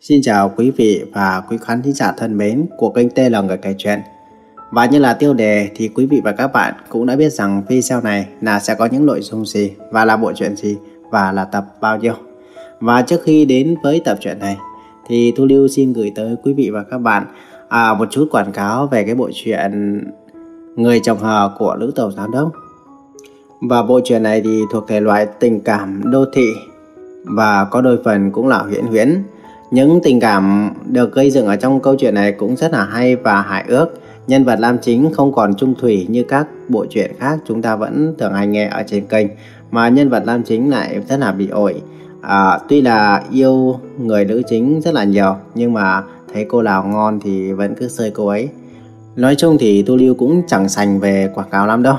Xin chào quý vị và quý khán thính giả thân mến của kênh TL Người Kể Chuyện. Và như là tiêu đề thì quý vị và các bạn cũng đã biết rằng video này là sẽ có những nội dung gì và là bộ truyện gì và là tập bao nhiêu. Và trước khi đến với tập truyện này thì Thu Lưu xin gửi tới quý vị và các bạn à, một chút quảng cáo về cái bộ truyện Người chồng hờ của Lữ Tàu Giám Đốc. Và bộ truyện này thì thuộc thể loại tình cảm đô thị và có đôi phần cũng là huyễn huyễn những tình cảm được gây dựng ở trong câu chuyện này cũng rất là hay và hài ước. Nhân vật nam chính không còn trung thủy như các bộ truyện khác chúng ta vẫn thường hay nghe ở trên kênh. Mà nhân vật nam chính lại rất là bị ổi. À, tuy là yêu người nữ chính rất là nhiều nhưng mà thấy cô nào ngon thì vẫn cứ sơi cô ấy. Nói chung thì Tu Lưu cũng chẳng sành về quảng cáo lắm đâu.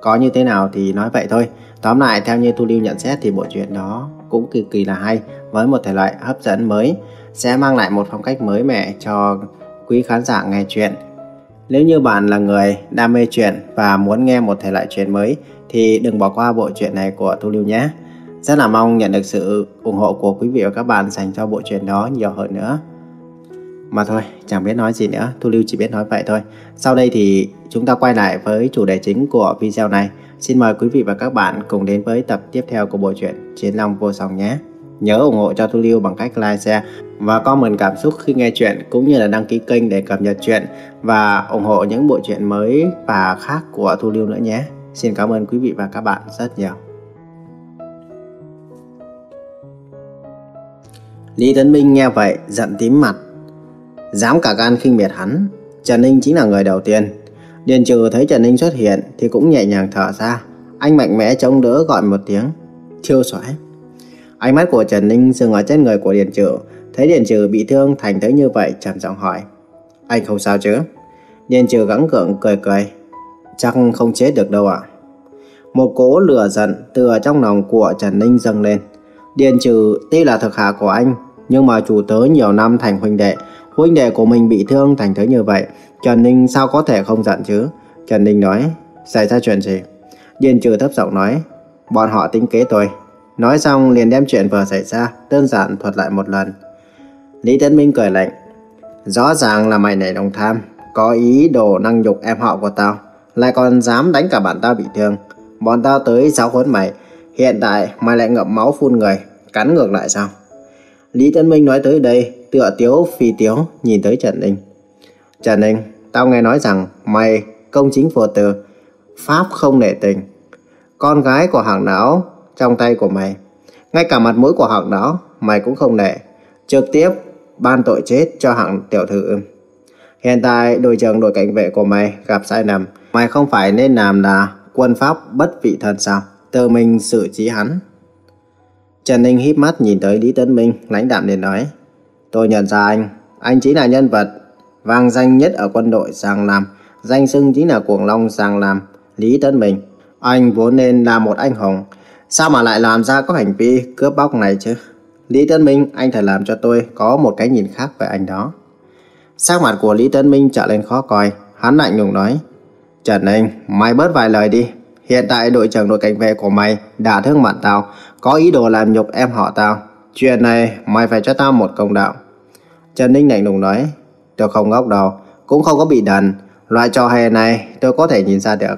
Có như thế nào thì nói vậy thôi. Tóm lại theo như Tu Lưu nhận xét thì bộ truyện đó cũng cực kỳ là hay với một thể loại hấp dẫn mới sẽ mang lại một phong cách mới mẻ cho quý khán giả nghe chuyện. Nếu như bạn là người đam mê chuyện và muốn nghe một thể loại chuyện mới thì đừng bỏ qua bộ truyện này của Thu Lưu nhé. Rất là mong nhận được sự ủng hộ của quý vị và các bạn dành cho bộ truyện đó nhiều hơn nữa. Mà thôi, chẳng biết nói gì nữa, Thu Lưu chỉ biết nói vậy thôi. Sau đây thì chúng ta quay lại với chủ đề chính của video này. Xin mời quý vị và các bạn cùng đến với tập tiếp theo của bộ truyện Chiến Long Vô Song nhé. Nhớ ủng hộ cho Thu Lưu bằng cách like, share và comment cảm xúc khi nghe chuyện cũng như là đăng ký kênh để cập nhật chuyện và ủng hộ những bộ truyện mới và khác của Thu Lưu nữa nhé. Xin cảm ơn quý vị và các bạn rất nhiều. Lý Tấn Minh nghe vậy giận tím mặt. Dám cả gan khinh miệt hắn, Trần Ninh chính là người đầu tiên. Điền trừ thấy Trần Ninh xuất hiện thì cũng nhẹ nhàng thở ra. Anh mạnh mẽ chống đỡ gọi một tiếng. Thiêu soái Ánh mắt của Trần Ninh dừng ở trên người của Điền Trừ, thấy Điền Trừ bị thương thành tới như vậy trầm giọng hỏi. Anh không sao chứ? Điền Trừ gắng gượng cười cười. Chắc không chết được đâu ạ. Một cỗ lửa giận từ ở trong lòng của Trần Ninh dâng lên. Điền Trừ tuy là thực hạ của anh, nhưng mà chủ tớ nhiều năm thành huynh đệ. Huynh đệ của mình bị thương thành tới như vậy, Trần Ninh sao có thể không giận chứ? Trần Ninh nói, xảy ra chuyện gì? Điền Trừ thấp giọng nói, bọn họ tính kế tôi. Nói xong liền đem chuyện vừa xảy ra đơn giản thuật lại một lần. Lý Tấn Minh cười lạnh. Rõ ràng là mày này đồng tham, có ý đồ năng nhục em họ của tao, lại còn dám đánh cả bạn tao bị thương. Bọn tao tới giáo huấn mày, hiện tại mày lại ngậm máu phun người, cắn ngược lại sao? Lý Tấn Minh nói tới đây, tựa tiếu phi tiếu nhìn tới Trần Ninh. Trần Ninh, tao nghe nói rằng mày công chính phù từ, pháp không nể tình. Con gái của hàng não trong tay của mày. Ngay cả mặt mũi của hạng đó mày cũng không để Trực tiếp ban tội chết cho hạng tiểu thư. Hiện tại đội trưởng đội cảnh vệ của mày gặp sai lầm. Mày không phải nên làm là quân pháp bất vị thần sao? Tự mình xử trí hắn. Trần Ninh híp mắt nhìn tới Lý Tấn Minh, lãnh đạm để nói. Tôi nhận ra anh, anh chính là nhân vật vang danh nhất ở quân đội Giang nam Danh xưng chính là cuồng long Giang nam Lý Tấn Minh. Anh vốn nên là một anh hùng, Sao mà lại làm ra có hành vi cướp bóc này chứ? Lý Tân Minh, anh phải làm cho tôi có một cái nhìn khác về anh đó. Sắc mặt của Lý Tân Minh trở lên khó coi, hắn lạnh lùng nói. Trần Ninh, mày bớt vài lời đi. Hiện tại đội trưởng đội cảnh vệ của mày đã thương bạn tao, có ý đồ làm nhục em họ tao. Chuyện này mày phải cho tao một công đạo. Trần Ninh lạnh lùng nói. Tôi không ngốc đâu, cũng không có bị đần. Loại trò hề này tôi có thể nhìn ra được.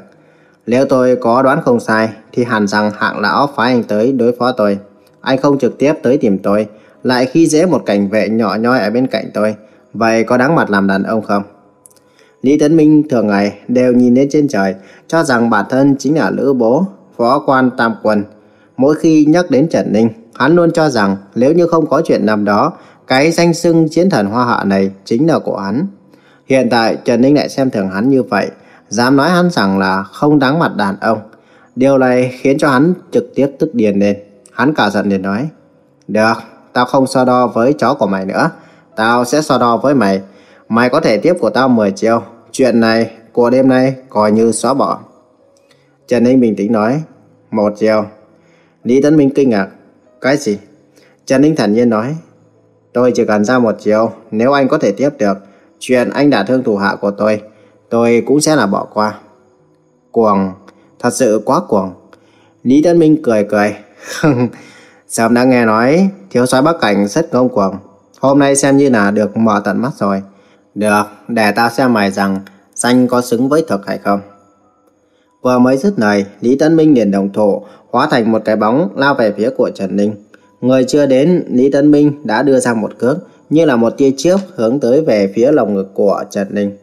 Nếu tôi có đoán không sai, thì hẳn rằng hạng lão phái anh tới đối phó tôi. Anh không trực tiếp tới tìm tôi, lại khi dễ một cảnh vệ nhỏ nhoi ở bên cạnh tôi. Vậy có đáng mặt làm đàn ông không? Lý Tấn Minh thường ngày đều nhìn lên trên trời, cho rằng bản thân chính là lữ bố, phó quan tam quân. Mỗi khi nhắc đến Trần Ninh, hắn luôn cho rằng nếu như không có chuyện năm đó, cái danh xưng chiến thần hoa hạ này chính là của hắn. Hiện tại Trần Ninh lại xem thường hắn như vậy, dám nói hắn rằng là không đáng mặt đàn ông. Điều này khiến cho hắn trực tiếp tức điền lên. Hắn cả giận liền nói, Được, tao không so đo với chó của mày nữa. Tao sẽ so đo với mày. Mày có thể tiếp của tao 10 triệu. Chuyện này của đêm nay coi như xóa bỏ. Trần Ninh bình tĩnh nói, một triệu. Lý Tấn Minh kinh ngạc, cái gì? Trần Ninh thản nhiên nói, tôi chỉ cần ra một triệu nếu anh có thể tiếp được. Chuyện anh đã thương thủ hạ của tôi tôi cũng sẽ là bỏ qua. Cuồng, thật sự quá cuồng. Lý Tân Minh cười cười. Sớm đã nghe nói thiếu soái Bắc Cảnh rất ngông cuồng. Hôm nay xem như là được mở tận mắt rồi. Được, để tao xem mày rằng danh có xứng với thực hay không. Vừa mới dứt lời, Lý Tấn Minh liền đồng thổ, hóa thành một cái bóng lao về phía của Trần Ninh. Người chưa đến, Lý Tấn Minh đã đưa ra một cước, như là một tia chớp hướng tới về phía lồng ngực của Trần Ninh.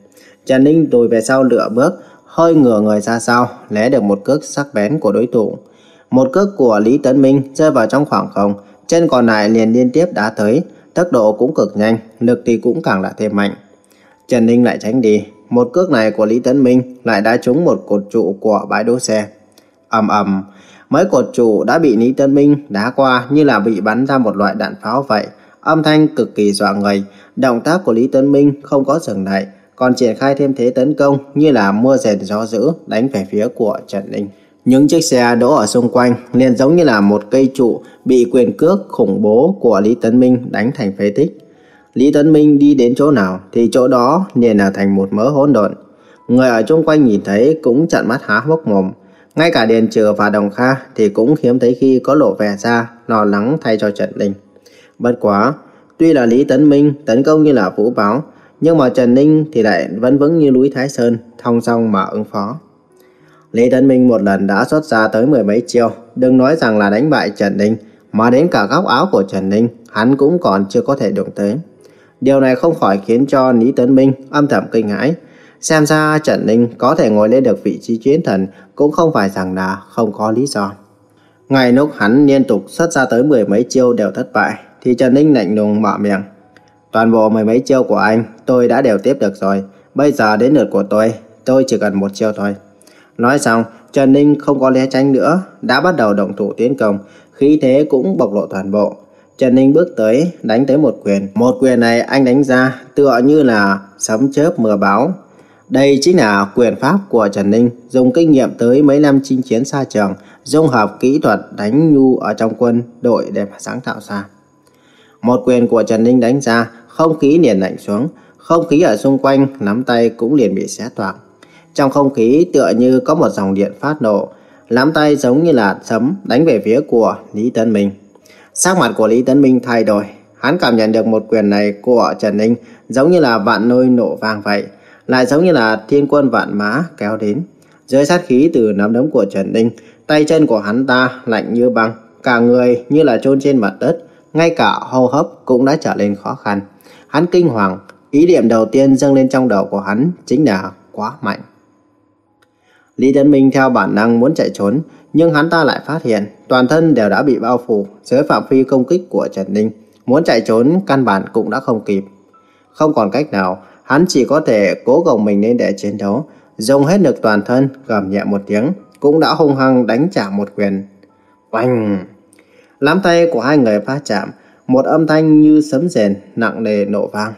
Trần Ninh lùi về sau lựa bước, hơi ngửa người ra sau, lé được một cước sắc bén của đối thủ. Một cước của Lý Tấn Minh rơi vào trong khoảng không, chân còn lại liền liên tiếp đá tới, tốc độ cũng cực nhanh, lực thì cũng càng lại thêm mạnh. Trần Ninh lại tránh đi, một cước này của Lý Tấn Minh lại đá trúng một cột trụ của bãi đỗ xe. ầm ầm, mấy cột trụ đã bị Lý Tấn Minh đá qua như là bị bắn ra một loại đạn pháo vậy. Âm thanh cực kỳ dọa người, động tác của Lý Tấn Minh không có dừng lại, còn triển khai thêm thế tấn công như là mưa rền gió dữ đánh về phía của Trần Ninh. Những chiếc xe đỗ ở xung quanh liền giống như là một cây trụ bị quyền cước khủng bố của Lý Tấn Minh đánh thành phế tích. Lý Tấn Minh đi đến chỗ nào thì chỗ đó liền là thành một mớ hỗn độn. Người ở chung quanh nhìn thấy cũng chặn mắt há hốc mồm. Ngay cả Điền Trừ và Đồng Kha thì cũng hiếm thấy khi có lộ vẻ ra lo lắng thay cho Trần Ninh. Bất quá, tuy là Lý Tấn Minh tấn công như là vũ báo, nhưng mà Trần Ninh thì lại vẫn vững như núi Thái Sơn, thong song mà ứng phó. Lý Tấn Minh một lần đã xuất ra tới mười mấy chiêu, đừng nói rằng là đánh bại Trần Ninh, mà đến cả góc áo của Trần Ninh, hắn cũng còn chưa có thể đụng tới. Điều này không khỏi khiến cho Lý Tấn Minh âm thầm kinh hãi. Xem ra Trần Ninh có thể ngồi lên được vị trí chiến thần cũng không phải rằng là không có lý do. Ngày lúc hắn liên tục xuất ra tới mười mấy chiêu đều thất bại, thì Trần Ninh lạnh lùng mở miệng. Toàn bộ mười mấy chiêu của anh tôi đã đều tiếp được rồi, bây giờ đến lượt của tôi, tôi chỉ cần một chiêu thôi. Nói xong, Trần Ninh không có né tránh nữa, đã bắt đầu động thủ tiến công, khí thế cũng bộc lộ toàn bộ. Trần Ninh bước tới, đánh tới một quyền. Một quyền này anh đánh ra tựa như là sấm chớp mưa báo. Đây chính là quyền pháp của Trần Ninh, dùng kinh nghiệm tới mấy năm chinh chiến xa trường, dung hợp kỹ thuật đánh nhu ở trong quân đội để mà sáng tạo ra. Một quyền của Trần Ninh đánh ra, không khí liền lạnh xuống, không khí ở xung quanh nắm tay cũng liền bị xé toạc. Trong không khí tựa như có một dòng điện phát nổ, nắm tay giống như là sấm đánh về phía của Lý Tân Minh. Sắc mặt của Lý Tấn Minh thay đổi, hắn cảm nhận được một quyền này của Trần Ninh giống như là vạn nôi nổ vang vậy, lại giống như là thiên quân vạn mã kéo đến. Dưới sát khí từ nắm đấm của Trần Ninh, tay chân của hắn ta lạnh như băng, cả người như là chôn trên mặt đất, ngay cả hô hấp cũng đã trở nên khó khăn. Hắn kinh hoàng, ý niệm đầu tiên dâng lên trong đầu của hắn chính là quá mạnh. Lý Tấn Minh theo bản năng muốn chạy trốn, nhưng hắn ta lại phát hiện toàn thân đều đã bị bao phủ dưới phạm vi công kích của Trần Ninh. Muốn chạy trốn căn bản cũng đã không kịp. Không còn cách nào, hắn chỉ có thể cố gồng mình lên để chiến đấu, dùng hết lực toàn thân, gầm nhẹ một tiếng, cũng đã hung hăng đánh trả một quyền. Oanh! Lắm tay của hai người va chạm, một âm thanh như sấm rền nặng nề nổ vang.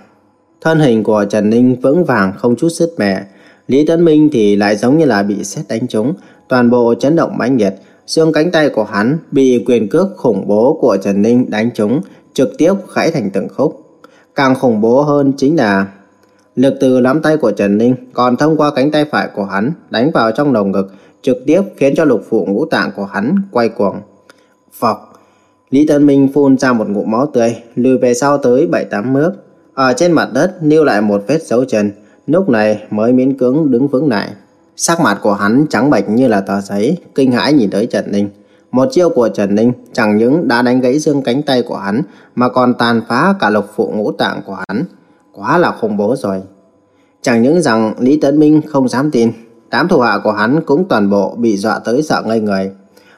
Thân hình của Trần Ninh vững vàng không chút sứt mẻ, Lý Tấn Minh thì lại giống như là bị sét đánh trúng, toàn bộ chấn động mãnh liệt, xương cánh tay của hắn bị quyền cước khủng bố của Trần Ninh đánh trúng, trực tiếp gãy thành từng khúc. Càng khủng bố hơn chính là lực từ nắm tay của Trần Ninh còn thông qua cánh tay phải của hắn đánh vào trong lồng ngực, trực tiếp khiến cho lục phủ ngũ tạng của hắn quay cuồng. Phọc! Lý Tân Minh phun ra một ngụm máu tươi, lùi về sau tới 7-8 bước. Ở trên mặt đất lưu lại một vết dấu chân, lúc này mới miễn cưỡng đứng vững lại. Sắc mặt của hắn trắng bệch như là tờ giấy, kinh hãi nhìn tới Trần Ninh. Một chiêu của Trần Ninh chẳng những đã đánh gãy xương cánh tay của hắn mà còn tàn phá cả lục phụ ngũ tạng của hắn. Quá là khủng bố rồi. Chẳng những rằng Lý Tấn Minh không dám tin, đám thủ hạ của hắn cũng toàn bộ bị dọa tới sợ ngây người.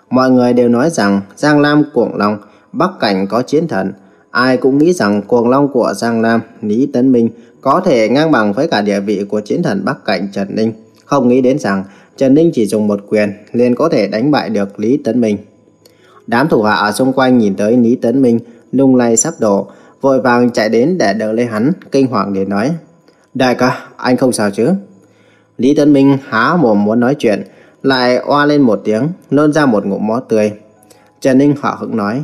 Mọi người đều nói rằng Giang Lam Cuồng Long, Bắc Cảnh có chiến thần. Ai cũng nghĩ rằng Cuồng Long của Giang Lam, Lý Tấn Minh có thể ngang bằng với cả địa vị của chiến thần Bắc Cảnh Trần Ninh. Không nghĩ đến rằng Trần Ninh chỉ dùng một quyền liền có thể đánh bại được Lý Tấn Minh. Đám thủ hạ ở xung quanh nhìn tới Lý Tấn Minh lung lay sắp đổ, vội vàng chạy đến để đỡ lấy hắn, kinh hoàng để nói. Đại ca, anh không sao chứ? Lý Tấn Minh há mồm muốn nói chuyện, lại oa lên một tiếng, nôn ra một ngụm máu tươi. Trần Ninh hỏa hững nói.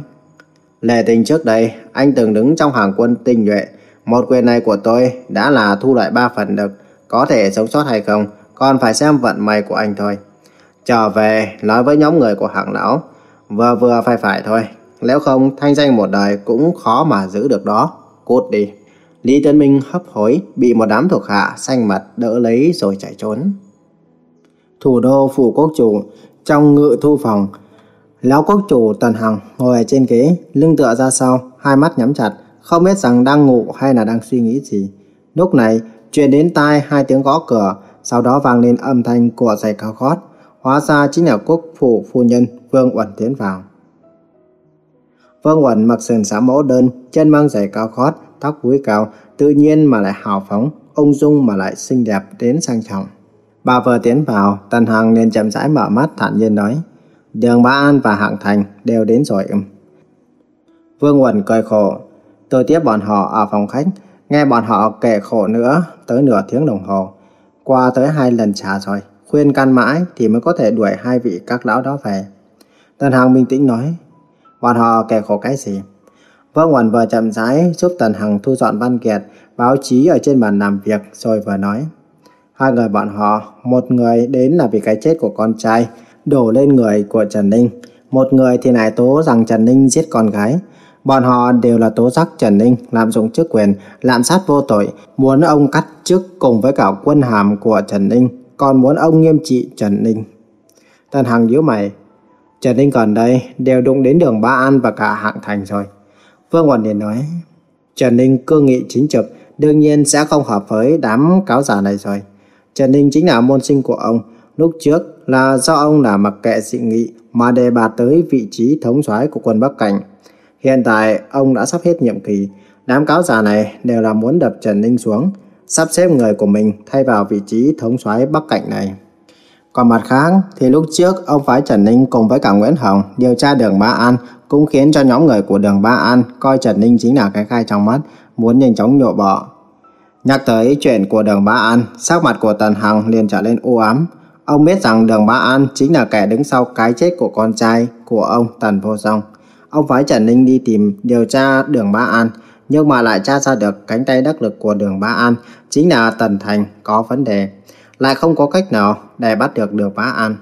Lệ tình trước đây, anh từng đứng trong hàng quân tinh nhuệ. Một quyền này của tôi đã là thu lại ba phần được, có thể sống sót hay không, còn phải xem vận may của anh thôi. Trở về nói với nhóm người của hàng lão, vừa vừa phải phải thôi, nếu không thanh danh một đời cũng khó mà giữ được đó. cút đi. Lý Tân Minh hấp hối, bị một đám thuộc hạ xanh mặt đỡ lấy rồi chạy trốn. Thủ đô phủ quốc chủ, trong ngự thu phòng, lão quốc chủ Tần Hằng ngồi ở trên ghế, lưng tựa ra sau, hai mắt nhắm chặt, không biết rằng đang ngủ hay là đang suy nghĩ gì. Lúc này, truyền đến tai hai tiếng gõ cửa, sau đó vang lên âm thanh của giày cao gót. Hóa ra chính là quốc phủ phu nhân Vương Uẩn tiến vào. Vương Uẩn mặc sườn xám mẫu đơn, chân mang giày cao gót, tóc búi cao, tự nhiên mà lại hào phóng, ung dung mà lại xinh đẹp đến sang trọng. Bà vừa tiến vào, Tần Hằng liền chậm rãi mở mắt thản nhiên nói, Đường Bá An và Hạng Thành đều đến rồi. Vương Quẩn cười khổ, tôi tiếp bọn họ ở phòng khách, nghe bọn họ kể khổ nữa tới nửa tiếng đồng hồ. Qua tới hai lần trà rồi, khuyên can mãi thì mới có thể đuổi hai vị các lão đó về. Tần Hằng bình tĩnh nói, bọn họ kể khổ cái gì? Vương Quẩn vừa chậm rãi giúp Tần Hằng thu dọn văn kiện, báo chí ở trên bàn làm việc rồi vừa nói. Hai người bọn họ, một người đến là vì cái chết của con trai, đổ lên người của Trần Ninh. Một người thì lại tố rằng Trần Ninh giết con gái. Bọn họ đều là tố giác Trần Ninh lạm dụng chức quyền, lạm sát vô tội, muốn ông cắt chức cùng với cả quân hàm của Trần Ninh, còn muốn ông nghiêm trị Trần Ninh. Tân Hằng nhíu mày, Trần Ninh còn đây đều đụng đến đường Ba An và cả hạng thành rồi. Vương Hoàn Điền nói, Trần Ninh cương nghị chính trực, đương nhiên sẽ không hợp với đám cáo giả này rồi. Trần Ninh chính là môn sinh của ông, lúc trước là do ông là mặc kệ dị nghị mà đề bạt tới vị trí thống soái của quân Bắc Cảnh. Hiện tại ông đã sắp hết nhiệm kỳ, đám cáo già này đều là muốn đập Trần Ninh xuống, sắp xếp người của mình thay vào vị trí thống soái Bắc Cảnh này. Còn mặt khác thì lúc trước ông phái Trần Ninh cùng với cả Nguyễn Hồng điều tra đường Ba An cũng khiến cho nhóm người của đường Ba An coi Trần Ninh chính là cái khai trong mắt, muốn nhanh chóng nhổ bỏ. Nhắc tới chuyện của đường Bá An, sắc mặt của Tần Hằng liền trở lên u ám. Ông biết rằng đường Bá An chính là kẻ đứng sau cái chết của con trai của ông Tần Vô Song. Ông phái Trần Ninh đi tìm điều tra đường Bá An, nhưng mà lại tra ra được cánh tay đắc lực của đường Bá An chính là Tần Thành có vấn đề. Lại không có cách nào để bắt được đường Bá An.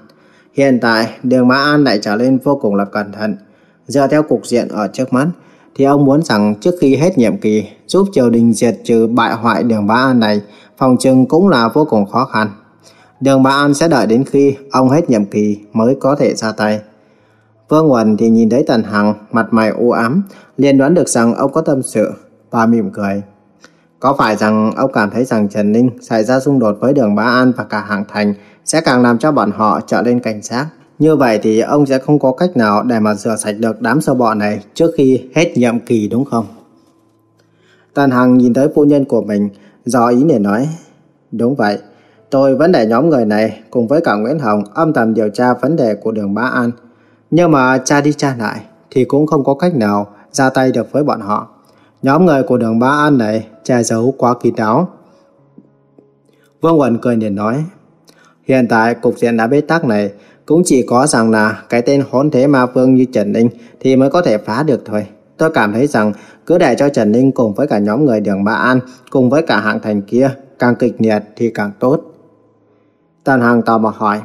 Hiện tại, đường Bá An lại trở lên vô cùng là cẩn thận. Dựa theo cục diện ở trước mắt, thì ông muốn rằng trước khi hết nhiệm kỳ giúp triều đình diệt trừ bại hoại đường Ba An này, phòng trừng cũng là vô cùng khó khăn. Đường Ba An sẽ đợi đến khi ông hết nhiệm kỳ mới có thể ra tay. Vương Quần thì nhìn thấy Tần Hằng mặt mày u ám, liền đoán được rằng ông có tâm sự, và mỉm cười. Có phải rằng ông cảm thấy rằng Trần Ninh xảy ra xung đột với đường Ba An và cả Hạng Thành sẽ càng làm cho bọn họ trở lên cảnh giác? Như vậy thì ông sẽ không có cách nào để mà rửa sạch được đám sâu bọ này trước khi hết nhiệm kỳ đúng không? Tần Hằng nhìn tới phu nhân của mình, do ý để nói. Đúng vậy, tôi vẫn để nhóm người này cùng với cả Nguyễn Hồng âm thầm điều tra vấn đề của đường Bá An. Nhưng mà cha đi cha lại thì cũng không có cách nào ra tay được với bọn họ. Nhóm người của đường Bá An này che giấu quá kín đáo. Vương Quẩn cười liền nói, hiện tại cục diện đã bế tắc này cũng chỉ có rằng là cái tên hỗn thế ma vương như Trần Ninh thì mới có thể phá được thôi. Tôi cảm thấy rằng cứ để cho Trần Ninh cùng với cả nhóm người đường Ba An, cùng với cả hạng thành kia, càng kịch liệt thì càng tốt. Tần Hằng tò mò hỏi,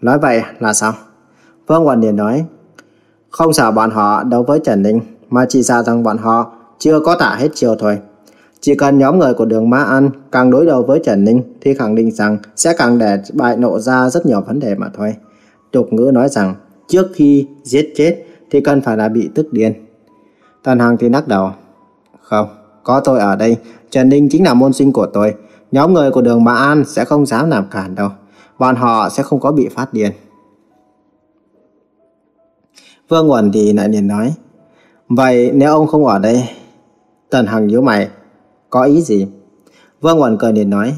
Nói vậy là sao? Vương Hoàn Điền nói, Không sợ bọn họ đấu với Trần Ninh, mà chỉ sợ rằng bọn họ chưa có tả hết chiều thôi. Chỉ cần nhóm người của đường Ma An càng đối đầu với Trần Ninh thì khẳng định rằng sẽ càng để bại nộ ra rất nhiều vấn đề mà thôi. Tục ngữ nói rằng trước khi giết chết thì cần phải là bị tức điên. Tần Hằng thì lắc đầu. Không, có tôi ở đây, Trần Ninh chính là môn sinh của tôi. Nhóm người của đường Mã An sẽ không dám làm cản đâu. Bọn họ sẽ không có bị phát điên. Vương Nguồn thì lại liền nói. Vậy nếu ông không ở đây? Tần Hằng nhíu mày. Có ý gì? Vương Nguồn cười liền nói.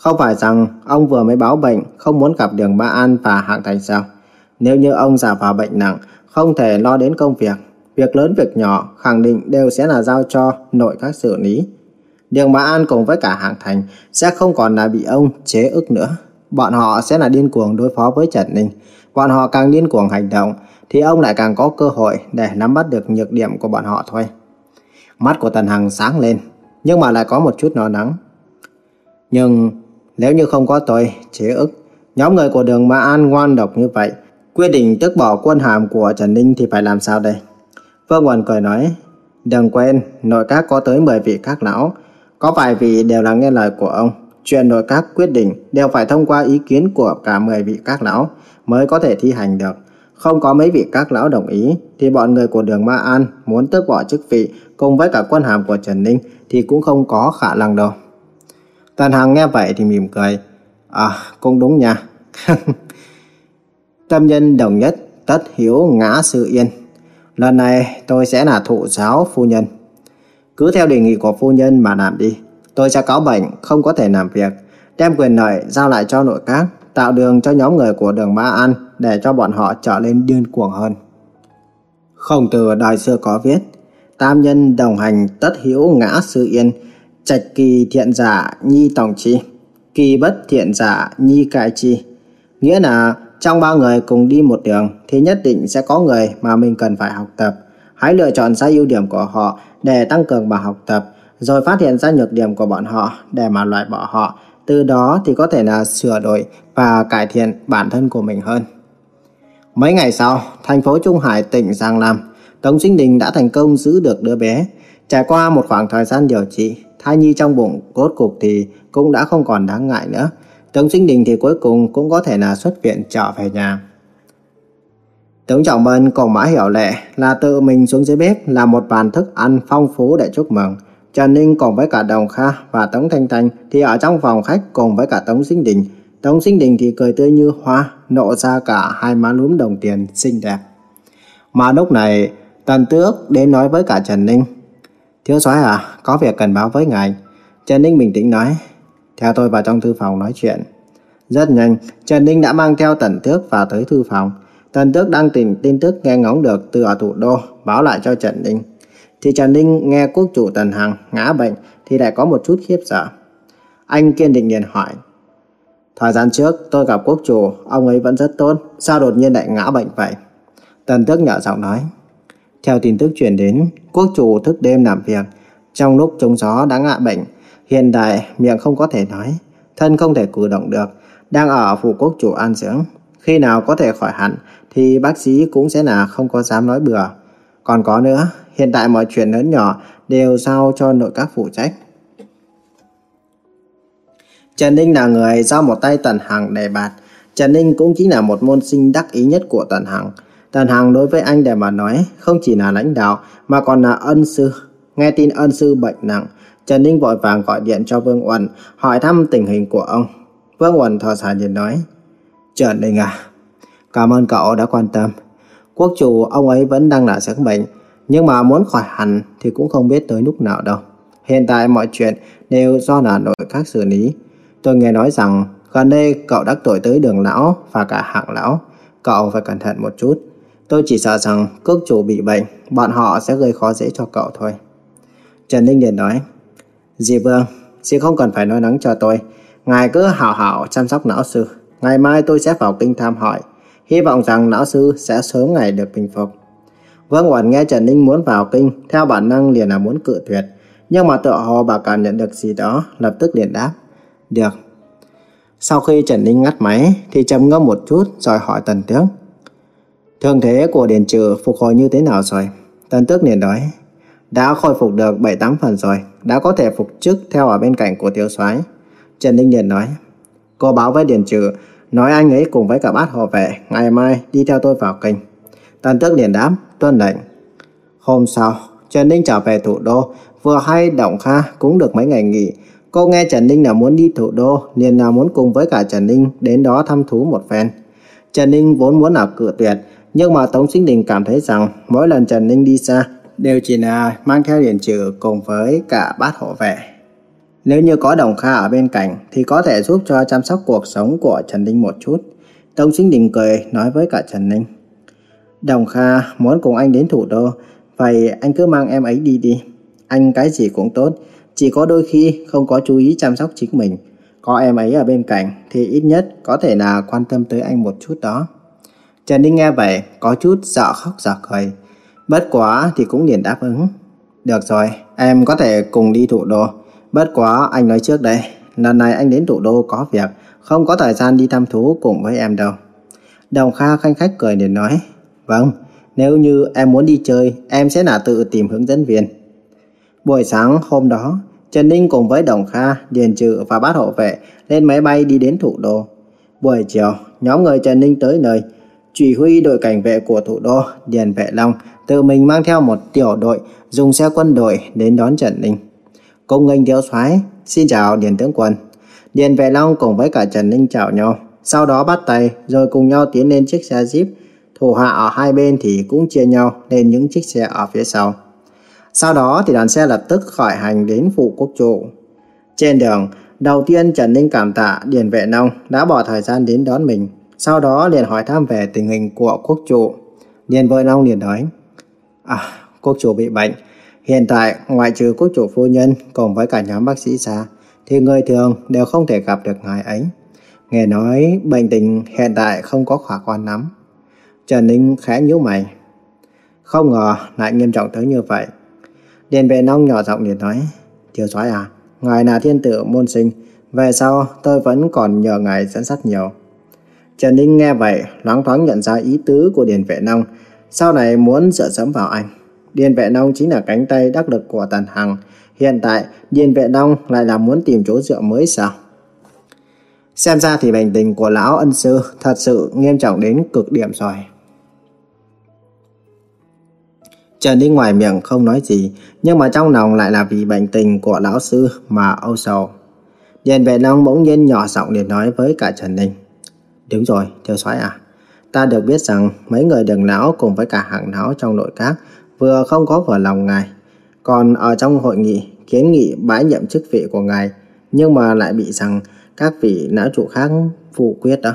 Không phải rằng ông vừa mới báo bệnh không muốn gặp đường Ba An và Hạng Thành sao? Nếu như ông giả vào bệnh nặng, không thể lo đến công việc, việc lớn việc nhỏ khẳng định đều sẽ là giao cho nội các xử lý. Đường Ba An cùng với cả Hạng Thành sẽ không còn là bị ông chế ức nữa. Bọn họ sẽ là điên cuồng đối phó với Trần Ninh. Bọn họ càng điên cuồng hành động thì ông lại càng có cơ hội để nắm bắt được nhược điểm của bọn họ thôi. Mắt của Tần Hằng sáng lên, nhưng mà lại có một chút lo lắng. Nhưng nếu như không có tôi, chế ức, nhóm người của đường Mã An ngoan độc như vậy, quyết định tước bỏ quân hàm của Trần Ninh thì phải làm sao đây? Vương Quần cười nói, Đừng quên, nội các có tới 10 vị các lão, có vài vị đều là nghe lời của ông. Chuyện nội các quyết định đều phải thông qua ý kiến của cả 10 vị các lão mới có thể thi hành được. Không có mấy vị các lão đồng ý thì bọn người của đường Ma An muốn tước bỏ chức vị cùng với cả quân hàm của Trần Ninh thì cũng không có khả năng đâu. Tần Hằng nghe vậy thì mỉm cười. À, cũng đúng nha. Tâm nhân đồng nhất, tất hiếu ngã sự yên. Lần này tôi sẽ là thụ giáo phu nhân. Cứ theo đề nghị của phu nhân mà làm đi. Tôi sẽ cáo bệnh, không có thể làm việc. Đem quyền lợi giao lại cho nội các, tạo đường cho nhóm người của đường Ma An để cho bọn họ trở lên điên cuồng hơn. Không từ đời xưa có viết, tam nhân đồng hành tất hiểu ngã sư yên, trạch kỳ thiện giả nhi tổng chi, kỳ bất thiện giả nhi cải chi. Nghĩa là trong ba người cùng đi một đường thì nhất định sẽ có người mà mình cần phải học tập. Hãy lựa chọn ra ưu điểm của họ để tăng cường bài học tập, rồi phát hiện ra nhược điểm của bọn họ để mà loại bỏ họ. Từ đó thì có thể là sửa đổi và cải thiện bản thân của mình hơn. Mấy ngày sau, thành phố Trung Hải tỉnh Giang Nam, Tống Sinh Đình đã thành công giữ được đứa bé. Trải qua một khoảng thời gian điều trị, thai nhi trong bụng cốt cục thì cũng đã không còn đáng ngại nữa. Tống Sinh Đình thì cuối cùng cũng có thể là xuất viện trở về nhà. Tống Trọng Bân cùng Mã Hiểu Lệ là tự mình xuống dưới bếp làm một bàn thức ăn phong phú để chúc mừng. Trần Ninh cùng với cả Đồng Kha và Tống Thanh Thanh thì ở trong phòng khách cùng với cả Tống Sinh Đình. Tống Sinh Đình thì cười tươi như hoa, nộ ra cả hai má lúm đồng tiền xinh đẹp. Mà lúc này, Tần Tước đến nói với cả Trần Ninh. Thiếu soái à, có việc cần báo với ngài. Trần Ninh bình tĩnh nói, theo tôi vào trong thư phòng nói chuyện. Rất nhanh, Trần Ninh đã mang theo Tần Tước vào tới thư phòng. Tần Tước đang tìm tin tức nghe ngóng được từ ở thủ đô, báo lại cho Trần Ninh. Thì Trần Ninh nghe quốc chủ Tần Hằng ngã bệnh thì lại có một chút khiếp sợ. Anh kiên định liền hỏi. Thời gian trước tôi gặp quốc chủ, ông ấy vẫn rất tốt, sao đột nhiên lại ngã bệnh vậy? Tần Tước nhỏ giọng nói. Theo tin tức truyền đến, quốc chủ thức đêm làm việc, trong lúc trông gió đã ngạ bệnh, hiện tại miệng không có thể nói, thân không thể cử động được, đang ở phủ quốc chủ an dưỡng. Khi nào có thể khỏi hẳn thì bác sĩ cũng sẽ là không có dám nói bừa. Còn có nữa, hiện tại mọi chuyện lớn nhỏ đều giao cho nội các phụ trách. Trần Ninh là người do một tay Tần Hằng đề bạt. Trần Ninh cũng chính là một môn sinh đắc ý nhất của Tần Hằng. Tần Hằng đối với anh để mà nói không chỉ là lãnh đạo mà còn là ân sư. Nghe tin ân sư bệnh nặng, Trần Ninh vội vàng gọi điện cho Vương Uẩn hỏi thăm tình hình của ông. Vương Uẩn thở dài nhìn nói, Trần Ninh à, cảm ơn cậu đã quan tâm. Quốc chủ ông ấy vẫn đang là sức bệnh, nhưng mà muốn khỏi hẳn thì cũng không biết tới lúc nào đâu. Hiện tại mọi chuyện đều do là nội các xử lý. Tôi nghe nói rằng gần đây cậu đắc tội tới đường lão và cả hạng lão. Cậu phải cẩn thận một chút. Tôi chỉ sợ rằng cước chủ bị bệnh, bọn họ sẽ gây khó dễ cho cậu thôi. Trần Ninh liền nói, Dì Vương, dì không cần phải nói nắng cho tôi. Ngài cứ hảo hảo chăm sóc não sư. Ngày mai tôi sẽ vào kinh tham hỏi. Hy vọng rằng não sư sẽ sớm ngày được bình phục. Vương Uẩn nghe Trần Ninh muốn vào kinh, theo bản năng liền là muốn cự tuyệt. Nhưng mà tựa hồ bà cảm nhận được gì đó, lập tức liền đáp. Được. Sau khi Trần Ninh ngắt máy, thì trầm ngâm một chút rồi hỏi Tần tiếng Thương thế của Điền Trừ phục hồi như thế nào rồi? Tần Tước liền nói. Đã khôi phục được 7-8 phần rồi, đã có thể phục chức theo ở bên cạnh của Tiêu soái. Trần Ninh liền nói. Cô báo với Điền Trừ, nói anh ấy cùng với cả bát hộ vệ, ngày mai đi theo tôi vào kinh. Tần Tước liền đáp, tuân lệnh. Hôm sau, Trần Ninh trở về thủ đô, vừa hay Động Kha cũng được mấy ngày nghỉ. Cô nghe Trần Ninh là muốn đi thủ đô, liền là muốn cùng với cả Trần Ninh đến đó thăm thú một phen. Trần Ninh vốn muốn là cự tuyệt, nhưng mà Tống Sinh Đình cảm thấy rằng mỗi lần Trần Ninh đi xa đều chỉ là mang theo điện trừ cùng với cả bát hộ vệ. Nếu như có Đồng Kha ở bên cạnh thì có thể giúp cho chăm sóc cuộc sống của Trần Ninh một chút. Tống Sinh Đình cười nói với cả Trần Ninh. Đồng Kha muốn cùng anh đến thủ đô, vậy anh cứ mang em ấy đi đi. Anh cái gì cũng tốt, chỉ có đôi khi không có chú ý chăm sóc chính mình. Có em ấy ở bên cạnh thì ít nhất có thể là quan tâm tới anh một chút đó. Trần Ninh nghe vậy có chút sợ khóc sợ cười. Bất quá thì cũng liền đáp ứng. Được rồi, em có thể cùng đi thủ đô. Bất quá anh nói trước đây, lần này anh đến thủ đô có việc, không có thời gian đi thăm thú cùng với em đâu. Đồng Kha khanh khách cười liền nói, Vâng, nếu như em muốn đi chơi, em sẽ là tự tìm hướng dẫn viên. Buổi sáng hôm đó, Trần Ninh cùng với Đồng Kha, Điền Trự và bát hộ vệ lên máy bay đi đến thủ đô. Buổi chiều, nhóm người Trần Ninh tới nơi, chỉ huy đội cảnh vệ của thủ đô Điền Vệ Long tự mình mang theo một tiểu đội dùng xe quân đội đến đón Trần Ninh. Công nghênh thiếu soái xin chào Điền tướng quân. Điền Vệ Long cùng với cả Trần Ninh chào nhau, sau đó bắt tay rồi cùng nhau tiến lên chiếc xe Jeep. Thủ hạ ở hai bên thì cũng chia nhau lên những chiếc xe ở phía sau. Sau đó thì đoàn xe lập tức khởi hành đến phụ quốc trụ. Trên đường, đầu tiên Trần Ninh cảm tạ Điền Vệ Long đã bỏ thời gian đến đón mình. Sau đó liền hỏi thăm về tình hình của quốc chủ Điền vội Long liền nói, À, quốc chủ bị bệnh. Hiện tại, ngoại trừ quốc chủ phu nhân cùng với cả nhóm bác sĩ xa thì người thường đều không thể gặp được ngài ấy. Nghe nói bệnh tình hiện tại không có khả quan lắm. Trần Ninh khẽ nhíu mày. Không ngờ lại nghiêm trọng tới như vậy. Điền vệ nông nhỏ giọng liền nói, Thiếu soái à, ngài là thiên tử môn sinh, về sau tôi vẫn còn nhờ ngài dẫn dắt nhiều. Trần Ninh nghe vậy, loáng thoáng nhận ra ý tứ của Điền vệ nông, sau này muốn dựa dẫm vào anh. Điền vệ nông chính là cánh tay đắc lực của Tần Hằng. Hiện tại, Điền vệ nông lại là muốn tìm chỗ dựa mới sao? Xem ra thì bệnh tình của lão ân sư thật sự nghiêm trọng đến cực điểm rồi. Trần Ninh ngoài miệng không nói gì, nhưng mà trong lòng lại là vì bệnh tình của lão sư mà âu sầu. Điền vệ nông bỗng nhiên nhỏ giọng để nói với cả Trần Ninh. Đúng rồi, theo soái à. Ta được biết rằng mấy người đường lão cùng với cả hạng lão trong nội các vừa không có vừa lòng ngài. Còn ở trong hội nghị kiến nghị bãi nhiệm chức vị của ngài, nhưng mà lại bị rằng các vị não trụ khác phụ quyết đó.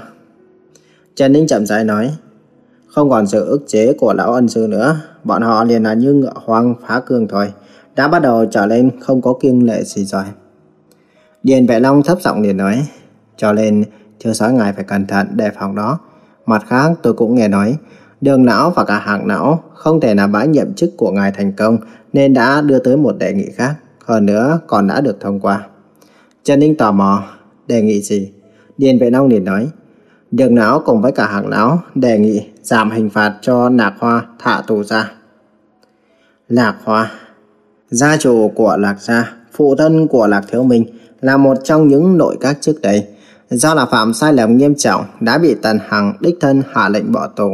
Trần Ninh chậm rãi nói, không còn sự ức chế của lão ân sư nữa, bọn họ liền là như ngựa hoang phá cương thôi, đã bắt đầu trở lên không có kiêng lệ gì rồi. Điền Vệ Long thấp giọng liền nói, cho nên thiếu soái ngài phải cẩn thận đề phòng đó. Mặt khác tôi cũng nghe nói, đường não và cả hạng não không thể nào bãi nhiệm chức của ngài thành công nên đã đưa tới một đề nghị khác, hơn nữa còn đã được thông qua. Trần Ninh tò mò, đề nghị gì? Điền Vệ Long liền nói, đường não cùng với cả hạng não đề nghị giảm hình phạt cho Lạc Hoa thả tù ra. Lạc Hoa Gia chủ của Lạc Gia, phụ thân của Lạc Thiếu Minh là một trong những nội các trước đây. Do là phạm sai lầm nghiêm trọng đã bị Tần Hằng đích thân hạ lệnh bỏ tù.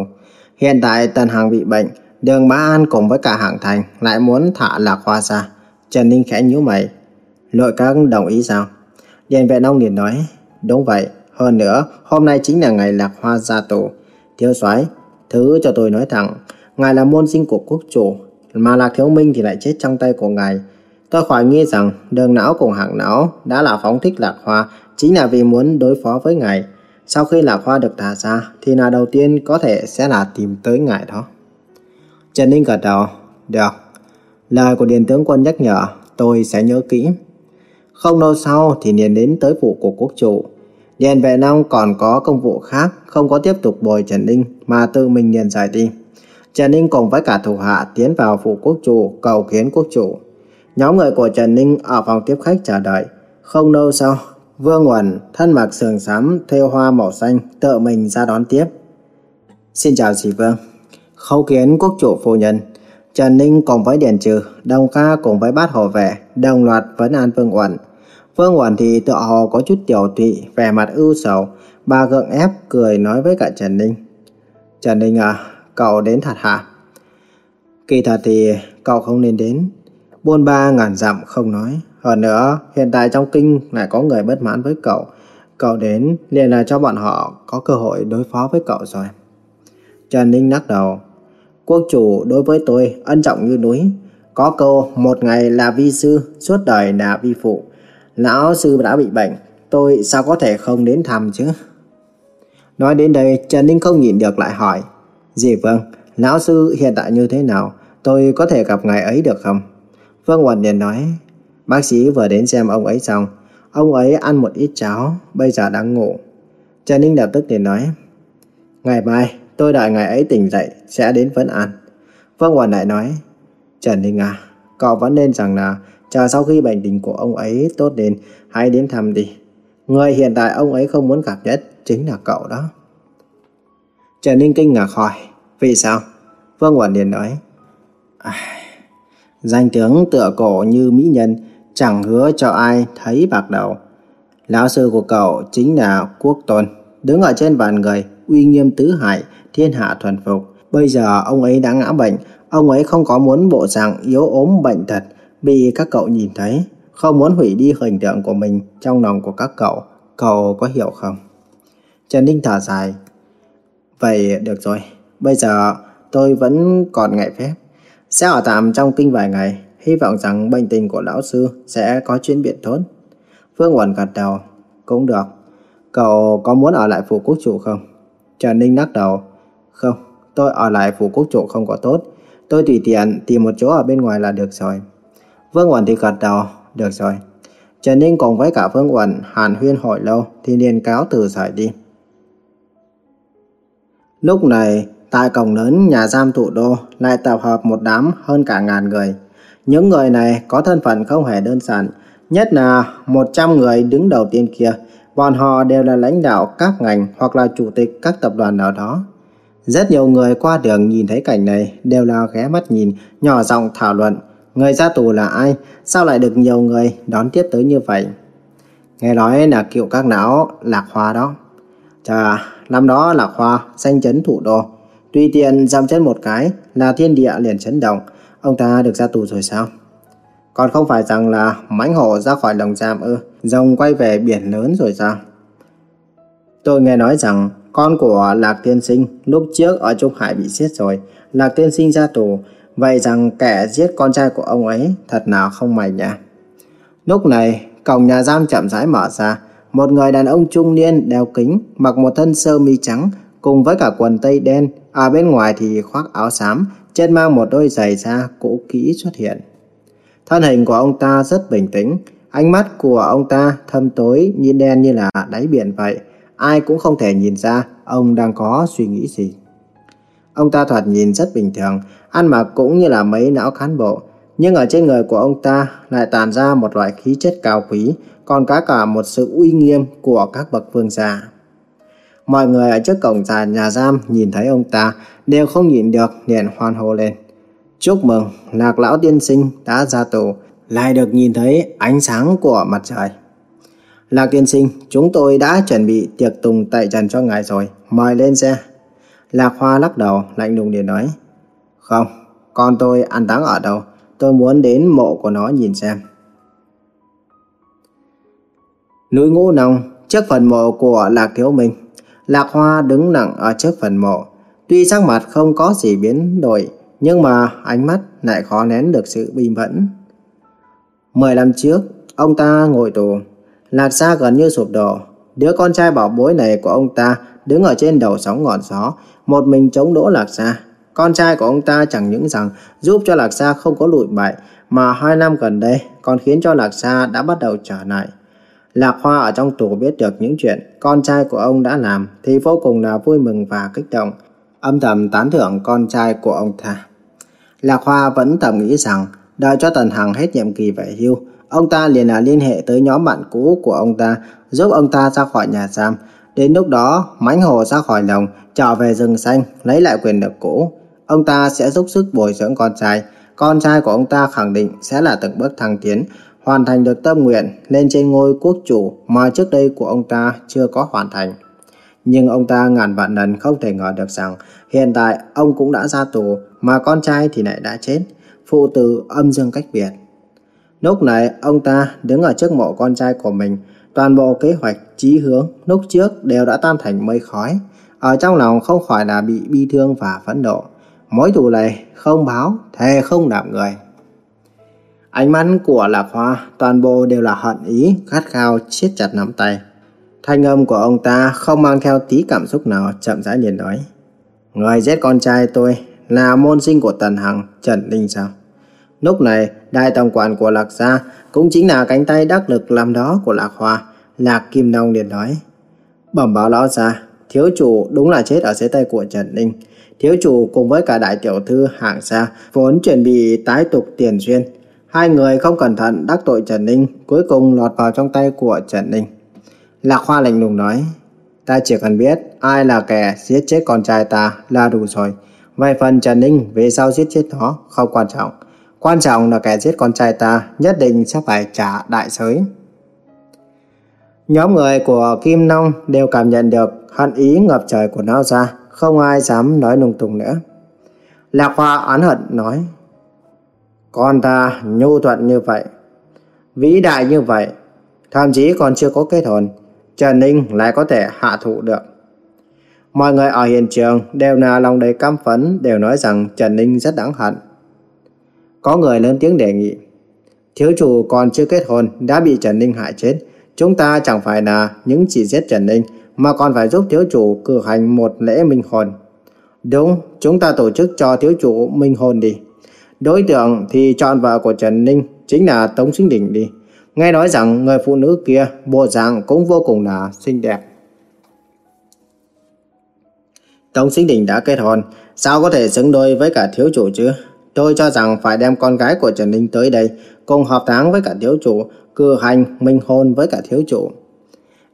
Hiện tại Tần Hằng bị bệnh, Đường Bá An cùng với cả Hạng Thành lại muốn thả Lạc Hoa ra. Trần Ninh khẽ nhíu mày. Nội các đồng ý sao? Điền Vệ Nông liền nói, đúng vậy. Hơn nữa, hôm nay chính là ngày Lạc Hoa ra tù. Thiếu soái Thứ cho tôi nói thẳng, ngài là môn sinh của quốc chủ, mà Lạc Thiếu Minh thì lại chết trong tay của ngài. Tôi khỏi nghi rằng đường não cùng hạng não đã là phóng thích Lạc Hoa chính là vì muốn đối phó với ngài. Sau khi Lạc Hoa được thả ra thì là đầu tiên có thể sẽ là tìm tới ngài đó. Trần Ninh gật đầu, được. Lời của Điền tướng quân nhắc nhở, tôi sẽ nhớ kỹ. Không lâu sau thì liền đến tới phủ của quốc chủ. Điền Vệ Long còn có công vụ khác, không có tiếp tục bồi Trần Ninh mà tự mình liền giải đi. Trần Ninh cùng với cả thủ hạ tiến vào phủ quốc chủ cầu kiến quốc chủ. Nhóm người của Trần Ninh ở phòng tiếp khách chờ đợi. Không lâu sau, Vương Uẩn thân mặc sườn xám thêu hoa màu xanh tự mình ra đón tiếp. Xin chào dì Vương. Khấu kiến quốc chủ phu nhân. Trần Ninh cùng với Điền Trừ, Đông Kha cùng với bát hồ vệ đồng loạt vấn an Vương Uẩn. Vương Uẩn thì tựa hồ có chút tiểu tụy, vẻ mặt ưu sầu. Bà gượng ép cười nói với cả Trần Ninh. Trần Ninh à, cậu đến thật hả? Kỳ thật thì cậu không nên đến. Buôn ba ngàn dặm không nói. Hơn nữa, hiện tại trong kinh lại có người bất mãn với cậu. Cậu đến liền là cho bọn họ có cơ hội đối phó với cậu rồi. Trần Ninh lắc đầu. Quốc chủ đối với tôi ân trọng như núi. Có câu một ngày là vi sư, suốt đời là vi phụ. Lão sư đã bị bệnh, tôi sao có thể không đến thăm chứ? Nói đến đây, Trần Ninh không nhìn được lại hỏi. Dì vâng, lão sư hiện tại như thế nào? Tôi có thể gặp ngài ấy được không? Vương Hoàn liền nói, bác sĩ vừa đến xem ông ấy xong. Ông ấy ăn một ít cháo, bây giờ đang ngủ. Trần Ninh lập tức liền nói, ngày mai tôi đợi ngày ấy tỉnh dậy sẽ đến vấn an. Vương Hoàn lại nói, Trần Ninh à, cậu vẫn nên rằng là chờ sau khi bệnh tình của ông ấy tốt lên hãy đến thăm đi. Người hiện tại ông ấy không muốn gặp nhất chính là cậu đó. Trần Ninh kinh ngạc hỏi, vì sao? Vương Hoàn liền nói, à, Danh tướng tựa cổ như mỹ nhân, chẳng hứa cho ai thấy bạc đầu. Lão sư của cậu chính là Quốc Tôn, đứng ở trên bàn người, uy nghiêm tứ hải, thiên hạ thuần phục. Bây giờ ông ấy đã ngã bệnh, ông ấy không có muốn bộ dạng yếu ốm bệnh thật bị các cậu nhìn thấy, không muốn hủy đi hình tượng của mình trong lòng của các cậu. Cậu có hiểu không? Trần Ninh thở dài. Vậy được rồi, bây giờ tôi vẫn còn ngại phép. Sẽ ở tạm trong kinh vài ngày, hy vọng rằng bệnh tình của lão sư sẽ có chuyển biến tốt. Phương Uẩn gật đầu, cũng được. Cậu có muốn ở lại phủ quốc chủ không? Trần Ninh lắc đầu. Không, tôi ở lại phủ quốc chủ không có tốt. Tôi tùy tiện tìm một chỗ ở bên ngoài là được rồi. Vương Uẩn thì gật đầu, được rồi. Trần Ninh cùng với cả Vương Uẩn hàn huyên hỏi lâu thì liền cáo từ giải đi. Lúc này, tại cổng lớn nhà giam thủ đô lại tập hợp một đám hơn cả ngàn người. Những người này có thân phận không hề đơn giản, nhất là 100 người đứng đầu tiên kia. Bọn họ đều là lãnh đạo các ngành hoặc là chủ tịch các tập đoàn nào đó. Rất nhiều người qua đường nhìn thấy cảnh này đều là ghé mắt nhìn, nhỏ giọng thảo luận. Người ra tù là ai? Sao lại được nhiều người đón tiếp tới như vậy? Nghe nói là cựu các não Lạc Hoa đó. Chà, năm đó Lạc Hoa danh chấn thủ đô. Tùy tiện dậm chân một cái là thiên địa liền chấn động. Ông ta được ra tù rồi sao? Còn không phải rằng là mãnh hổ ra khỏi lồng giam ư, rồng quay về biển lớn rồi sao? Tôi nghe nói rằng con của Lạc Tiên Sinh lúc trước ở Trung Hải bị giết rồi, Lạc Tiên Sinh ra tù, vậy rằng kẻ giết con trai của ông ấy thật nào không mày nhỉ? Lúc này, cổng nhà giam chậm rãi mở ra, một người đàn ông trung niên đeo kính, mặc một thân sơ mi trắng cùng với cả quần tây đen, ở bên ngoài thì khoác áo xám, chân mang một đôi giày da cũ kỹ xuất hiện. Thân hình của ông ta rất bình tĩnh, ánh mắt của ông ta thâm tối như đen như là đáy biển vậy, ai cũng không thể nhìn ra ông đang có suy nghĩ gì. Ông ta thoạt nhìn rất bình thường, ăn mặc cũng như là mấy não cán bộ, nhưng ở trên người của ông ta lại tàn ra một loại khí chất cao quý, còn cả cả một sự uy nghiêm của các bậc vương gia. Mọi người ở trước cổng già nhà giam nhìn thấy ông ta đều không nhìn được liền hoan hô lên. Chúc mừng, lạc lão tiên sinh đã ra tù, lại được nhìn thấy ánh sáng của mặt trời. Lạc tiên sinh, chúng tôi đã chuẩn bị tiệc tùng tại trần cho ngài rồi, mời lên xe. Lạc Hoa lắc đầu, lạnh lùng để nói. Không, con tôi ăn táng ở đâu, tôi muốn đến mộ của nó nhìn xem. Núi Ngũ Nông, trước phần mộ của Lạc Thiếu Minh. Lạc Hoa đứng nặng ở trước phần mộ. Tuy sắc mặt không có gì biến đổi, nhưng mà ánh mắt lại khó nén được sự bình vẫn. Mười năm trước, ông ta ngồi tù. Lạc Sa gần như sụp đổ. Đứa con trai bảo bối này của ông ta đứng ở trên đầu sóng ngọn gió, một mình chống đỡ Lạc Sa. Con trai của ông ta chẳng những rằng giúp cho Lạc Sa không có lụi bại, mà hai năm gần đây còn khiến cho Lạc Sa đã bắt đầu trở lại. Lạc Hoa ở trong tù biết được những chuyện con trai của ông đã làm thì vô cùng là vui mừng và kích động, âm thầm tán thưởng con trai của ông ta. Lạc Hoa vẫn tầm nghĩ rằng đợi cho Tần Hằng hết nhiệm kỳ về hưu, ông ta liền là liên hệ tới nhóm bạn cũ của ông ta giúp ông ta ra khỏi nhà giam. Đến lúc đó, mãnh hồ ra khỏi lồng, trở về rừng xanh, lấy lại quyền lực cũ. Ông ta sẽ giúp sức bồi dưỡng con trai. Con trai của ông ta khẳng định sẽ là từng bước thăng tiến, hoàn thành được tâm nguyện lên trên ngôi quốc chủ mà trước đây của ông ta chưa có hoàn thành. Nhưng ông ta ngàn vạn lần không thể ngờ được rằng hiện tại ông cũng đã ra tù mà con trai thì lại đã chết, phụ tử âm dương cách biệt. Lúc này ông ta đứng ở trước mộ con trai của mình, toàn bộ kế hoạch, chí hướng lúc trước đều đã tan thành mây khói. Ở trong lòng không khỏi là bị bi thương và phẫn nộ. Mối thù này không báo, thề không làm người. Ánh mắt của Lạc Hoa toàn bộ đều là hận ý, khát khao, siết chặt nắm tay. Thanh âm của ông ta không mang theo tí cảm xúc nào chậm rãi liền nói. Người giết con trai tôi là môn sinh của Tần Hằng, Trần Linh sao? Lúc này, đại tổng quản của Lạc Gia cũng chính là cánh tay đắc lực làm đó của Lạc Hoa. Lạc Kim Nông liền nói. Bẩm báo lão gia, thiếu chủ đúng là chết ở dưới tay của Trần Linh. Thiếu chủ cùng với cả đại tiểu thư hạng gia vốn chuẩn bị tái tục tiền duyên. Hai người không cẩn thận đắc tội Trần Ninh, cuối cùng lọt vào trong tay của Trần Ninh. Lạc Hoa lạnh lùng nói, ta chỉ cần biết ai là kẻ giết chết con trai ta là đủ rồi. vài phần Trần Ninh về sau giết chết nó không quan trọng. Quan trọng là kẻ giết con trai ta nhất định sẽ phải trả đại giới. Nhóm người của Kim Nông đều cảm nhận được hận ý ngập trời của nó ra, không ai dám nói lung tung nữa. Lạc Hoa oán hận nói, con ta nhu thuận như vậy, vĩ đại như vậy, thậm chí còn chưa có kết hôn, Trần Ninh lại có thể hạ thủ được. Mọi người ở hiện trường đều là lòng đầy căm phẫn đều nói rằng Trần Ninh rất đáng hận. Có người lớn tiếng đề nghị, thiếu chủ còn chưa kết hôn đã bị Trần Ninh hại chết, chúng ta chẳng phải là những chỉ giết Trần Ninh mà còn phải giúp thiếu chủ cử hành một lễ minh hồn. Đúng, chúng ta tổ chức cho thiếu chủ minh hồn đi. Đối tượng thì chọn vợ của Trần Ninh chính là Tống Sinh Đình đi. Nghe nói rằng người phụ nữ kia bộ dạng cũng vô cùng là xinh đẹp. Tống Sinh Đình đã kết hôn, sao có thể xứng đôi với cả thiếu chủ chứ? Tôi cho rằng phải đem con gái của Trần Ninh tới đây, cùng hợp táng với cả thiếu chủ, cử hành minh hôn với cả thiếu chủ.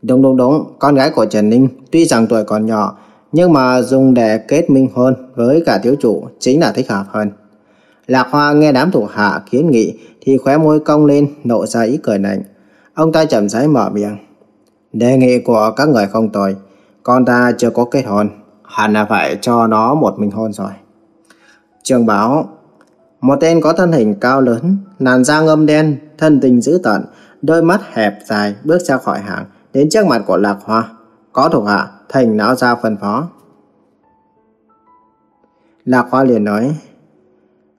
Đúng đúng đúng, con gái của Trần Ninh tuy rằng tuổi còn nhỏ, nhưng mà dùng để kết minh hôn với cả thiếu chủ chính là thích hợp hơn. Lạc Hoa nghe đám thủ hạ kiến nghị thì khóe môi cong lên nộ ra ý cười lạnh. Ông ta chậm rãi mở miệng. Đề nghị của các người không tồi, con ta chưa có kết hôn, hẳn là phải cho nó một mình hôn rồi. Trường báo, một tên có thân hình cao lớn, làn da ngâm đen, thân tình dữ tợn, đôi mắt hẹp dài bước ra khỏi hàng, đến trước mặt của Lạc Hoa. Có thuộc hạ, thành não ra phân phó. Lạc Hoa liền nói,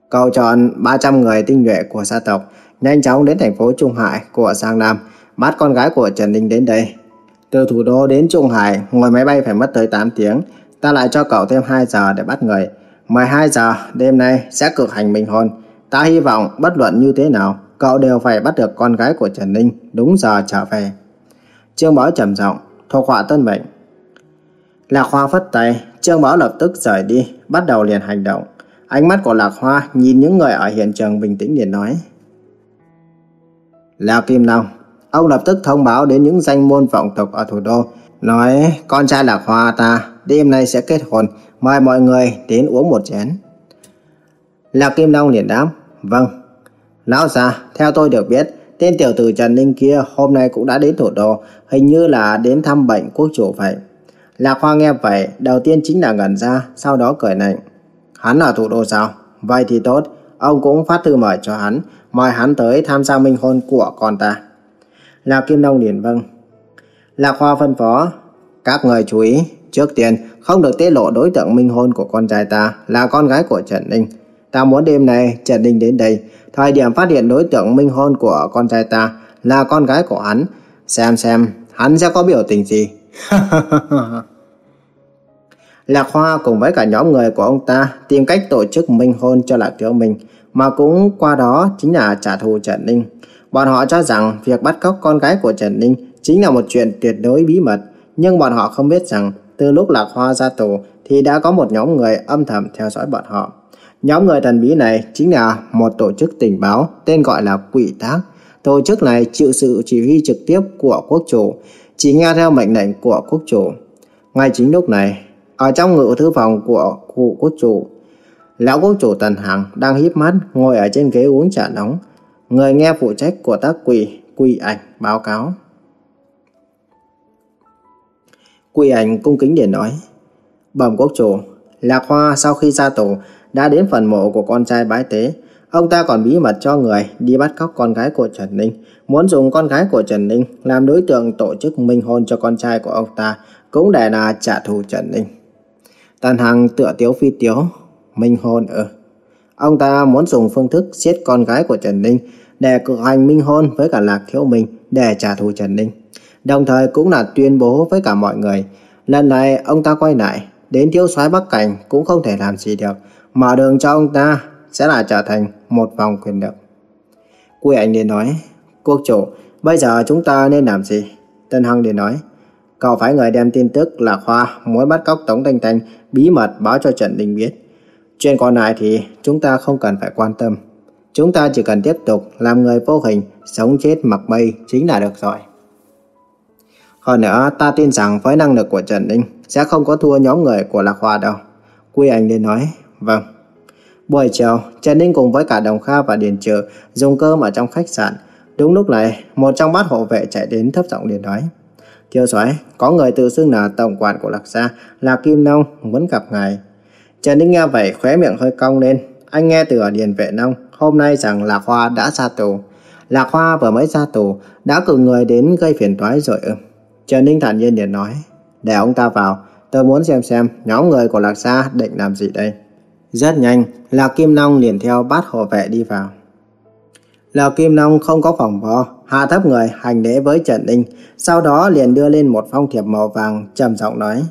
Cầu chọn 300 người tinh nhuệ của gia tộc, nhanh chóng đến thành phố Trung Hải của Giang Nam, bắt con gái của Trần Ninh đến đây. Từ thủ đô đến Trung Hải, ngồi máy bay phải mất tới 8 tiếng, ta lại cho cậu thêm 2 giờ để bắt người. 12 giờ đêm nay sẽ cực hành minh hôn. Ta hy vọng bất luận như thế nào, cậu đều phải bắt được con gái của Trần Ninh đúng giờ trở về. Trương Bảo trầm giọng, thuộc họa tân mệnh. Lạc Hoa phất tay, Trương Bảo lập tức rời đi, bắt đầu liền hành động. Ánh mắt của Lạc Hoa nhìn những người ở hiện trường bình tĩnh liền nói. Lạc Kim Long, ông lập tức thông báo đến những danh môn vọng tộc ở thủ đô, nói con trai Lạc Hoa ta đêm nay sẽ kết hôn, mời mọi người đến uống một chén. Lạc Kim Long liền đáp, vâng. Lão già, theo tôi được biết, tên tiểu tử Trần Ninh kia hôm nay cũng đã đến thủ đô, hình như là đến thăm bệnh quốc chủ vậy. Lạc Hoa nghe vậy, đầu tiên chính là ngẩn ra, sau đó cười nạnh. Hắn ở thủ đô sao? Vậy thì tốt, ông cũng phát thư mời cho hắn, mời hắn tới tham gia minh hôn của con ta. Lạc Kim Đông điển vâng. Lạc Hoa phân phó, các người chú ý, trước tiên không được tiết lộ đối tượng minh hôn của con trai ta là con gái của Trần Ninh. Ta muốn đêm nay Trần Ninh đến đây, thời điểm phát hiện đối tượng minh hôn của con trai ta là con gái của hắn, xem xem hắn sẽ có biểu tình gì. Lạc Hoa cùng với cả nhóm người của ông ta tìm cách tổ chức minh hôn cho Lạc Thiếu Minh, mà cũng qua đó chính là trả thù Trần Ninh. Bọn họ cho rằng việc bắt cóc con gái của Trần Ninh chính là một chuyện tuyệt đối bí mật, nhưng bọn họ không biết rằng từ lúc Lạc Hoa ra tù thì đã có một nhóm người âm thầm theo dõi bọn họ. Nhóm người thần bí này chính là một tổ chức tình báo tên gọi là Quỷ Tác. Tổ chức này chịu sự chỉ huy trực tiếp của quốc chủ, chỉ nghe theo mệnh lệnh của quốc chủ. Ngay chính lúc này, ở trong ngự thư phòng của cụ quốc chủ, lão quốc chủ Tần Hằng đang híp mắt ngồi ở trên ghế uống trà nóng. Người nghe phụ trách của tác quỷ, quỷ ảnh báo cáo. Quỷ ảnh cung kính để nói, bẩm quốc chủ, Lạc Hoa sau khi ra tù đã đến phần mộ của con trai bái tế. Ông ta còn bí mật cho người đi bắt cóc con gái của Trần Ninh, muốn dùng con gái của Trần Ninh làm đối tượng tổ chức minh hôn cho con trai của ông ta, cũng để là trả thù Trần Ninh. Tần Hằng tựa tiếu phi tiếu, minh hôn ở. Ông ta muốn dùng phương thức giết con gái của Trần Ninh để cử hành minh hôn với cả Lạc Thiếu Minh để trả thù Trần Ninh. Đồng thời cũng là tuyên bố với cả mọi người, lần này ông ta quay lại, đến thiếu soái Bắc Cảnh cũng không thể làm gì được, mở đường cho ông ta sẽ là trở thành một vòng quyền lực. Quy Anh liền nói, quốc chủ, bây giờ chúng ta nên làm gì? Tân Hằng liền nói, cậu phải người đem tin tức là Khoa muốn bắt cóc Tống Thanh Thanh bí mật báo cho Trần Đình biết. Chuyện còn lại thì chúng ta không cần phải quan tâm. Chúng ta chỉ cần tiếp tục làm người vô hình, sống chết mặc mây chính là được rồi. Hơn nữa, ta tin rằng với năng lực của Trần Ninh sẽ không có thua nhóm người của Lạc Hoa đâu. Quy Anh liền nói, vâng. Buổi chiều, Trần Ninh cùng với cả Đồng Kha và Điền Trừ dùng cơm ở trong khách sạn. Đúng lúc này, một trong bát hộ vệ chạy đến thấp giọng liền nói. Thiếu soái, có người tự xưng là tổng quản của Lạc Gia, là Kim Nông, muốn gặp ngài. Trần Ninh nghe vậy khóe miệng hơi cong lên. Anh nghe từ ở Điền Vệ Nông, hôm nay rằng Lạc Hoa đã ra tù. Lạc Hoa vừa mới ra tù, đã cử người đến gây phiền toái rồi ư. Trần Ninh thản nhiên liền nói, để ông ta vào, tôi muốn xem xem nhóm người của Lạc Gia định làm gì đây. Rất nhanh, Lạc Kim Long liền theo bát hộ vệ đi vào. Lạc Kim Long không có phòng bò, hạ thấp người hành lễ với Trần Ninh, sau đó liền đưa lên một phong thiệp màu vàng trầm giọng nói: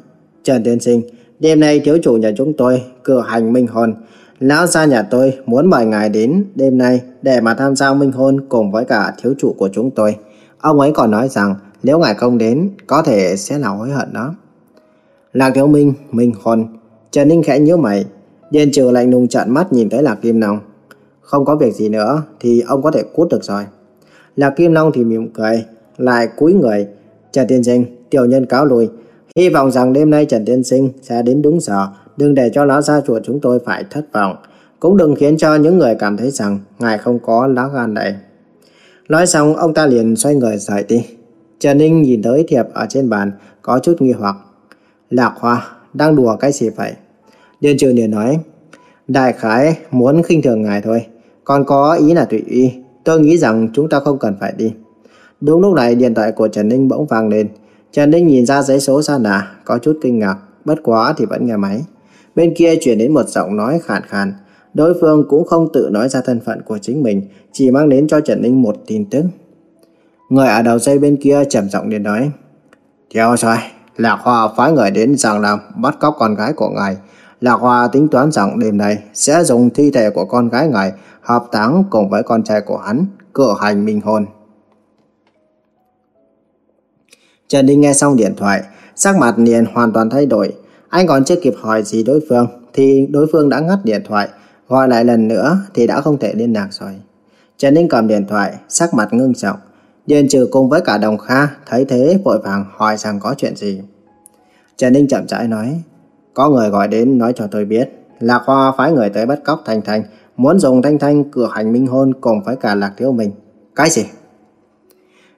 "Trần tiên sinh, đêm nay thiếu chủ nhà chúng tôi cử hành minh hôn, lão gia nhà tôi muốn mời ngài đến đêm nay để mà tham gia minh hôn cùng với cả thiếu chủ của chúng tôi. Ông ấy còn nói rằng nếu ngài không đến, có thể sẽ là hối hận đó." Lạc Thiếu Minh minh hôn, Trần Ninh khẽ nhíu mày, Điền Trừ lạnh lùng trợn mắt nhìn tới Lạc Kim Long. Không có việc gì nữa thì ông có thể cút được rồi. Lạc Kim Long thì mỉm cười, lại cúi người. Trần Tiên Sinh, tiểu nhân cáo lui. Hy vọng rằng đêm nay Trần Tiên Sinh sẽ đến đúng giờ, đừng để cho lão gia chuột chúng tôi phải thất vọng. Cũng đừng khiến cho những người cảm thấy rằng ngài không có lá gan này. Nói xong, ông ta liền xoay người rời đi. Trần Ninh nhìn tới thiệp ở trên bàn, có chút nghi hoặc. Lạc Hoa, đang đùa cái gì vậy? Điền trừ liền nói, Đại khái muốn khinh thường ngài thôi, còn có ý là tùy ý. Tôi nghĩ rằng chúng ta không cần phải đi. Đúng lúc này điện thoại của Trần Ninh bỗng vang lên. Trần Ninh nhìn ra giấy số xa nà, có chút kinh ngạc, bất quá thì vẫn nghe máy. Bên kia chuyển đến một giọng nói khàn khàn. Đối phương cũng không tự nói ra thân phận của chính mình, chỉ mang đến cho Trần Ninh một tin tức. Người ở đầu dây bên kia trầm giọng điện nói. Theo rồi, Lạc Hoa phái người đến rằng làm bắt cóc con gái của ngài. Lạc Hoa tính toán rằng đêm nay sẽ dùng thi thể của con gái ngài hợp táng cùng với con trai của hắn, cử hành minh hôn. Trần Ninh nghe xong điện thoại, sắc mặt liền hoàn toàn thay đổi. Anh còn chưa kịp hỏi gì đối phương, thì đối phương đã ngắt điện thoại. Gọi lại lần nữa thì đã không thể liên lạc rồi. Trần Ninh cầm điện thoại, sắc mặt ngưng trọng. Điền trừ cùng với cả đồng Kha thấy thế vội vàng hỏi rằng có chuyện gì. Trần Ninh chậm rãi nói, có người gọi đến nói cho tôi biết, Lạc Hoa phái người tới bắt cóc thành thành muốn dùng Thanh Thanh cửa hành minh hôn cùng với cả Lạc Thiếu mình Cái gì?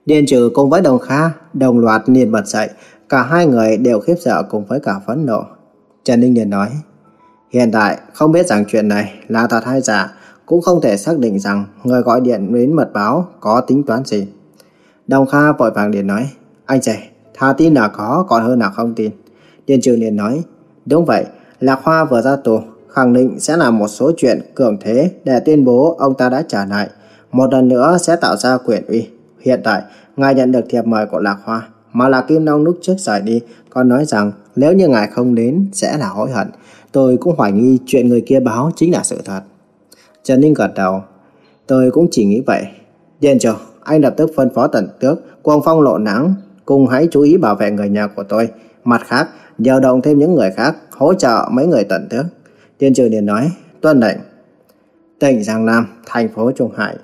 Điền trừ cùng với đồng Kha đồng loạt liền bật dậy, cả hai người đều khiếp sợ cùng với cả phẫn nộ. Trần Ninh liền nói, hiện tại không biết rằng chuyện này là thật hay giả, cũng không thể xác định rằng người gọi điện đến mật báo có tính toán gì. Đồng Kha vội vàng liền nói, anh trẻ, thà tin là có còn hơn là không tin. Điền trừ liền nói, đúng vậy, Lạc Hoa vừa ra tù, khẳng định sẽ làm một số chuyện cường thế để tuyên bố ông ta đã trả lại. Một lần nữa sẽ tạo ra quyền uy. Hiện tại, ngài nhận được thiệp mời của Lạc Hoa, mà Lạc Kim Long lúc trước rời đi, còn nói rằng nếu như ngài không đến sẽ là hối hận. Tôi cũng hoài nghi chuyện người kia báo chính là sự thật. Trần Ninh gật đầu. Tôi cũng chỉ nghĩ vậy. Điền Châu, anh lập tức phân phó tận tước, quang phong lộ nắng, cùng hãy chú ý bảo vệ người nhà của tôi. Mặt khác, điều động thêm những người khác hỗ trợ mấy người tận tước. Tiên trường liền nói, tuân lệnh. Tỉnh Giang Nam, thành phố Trung Hải.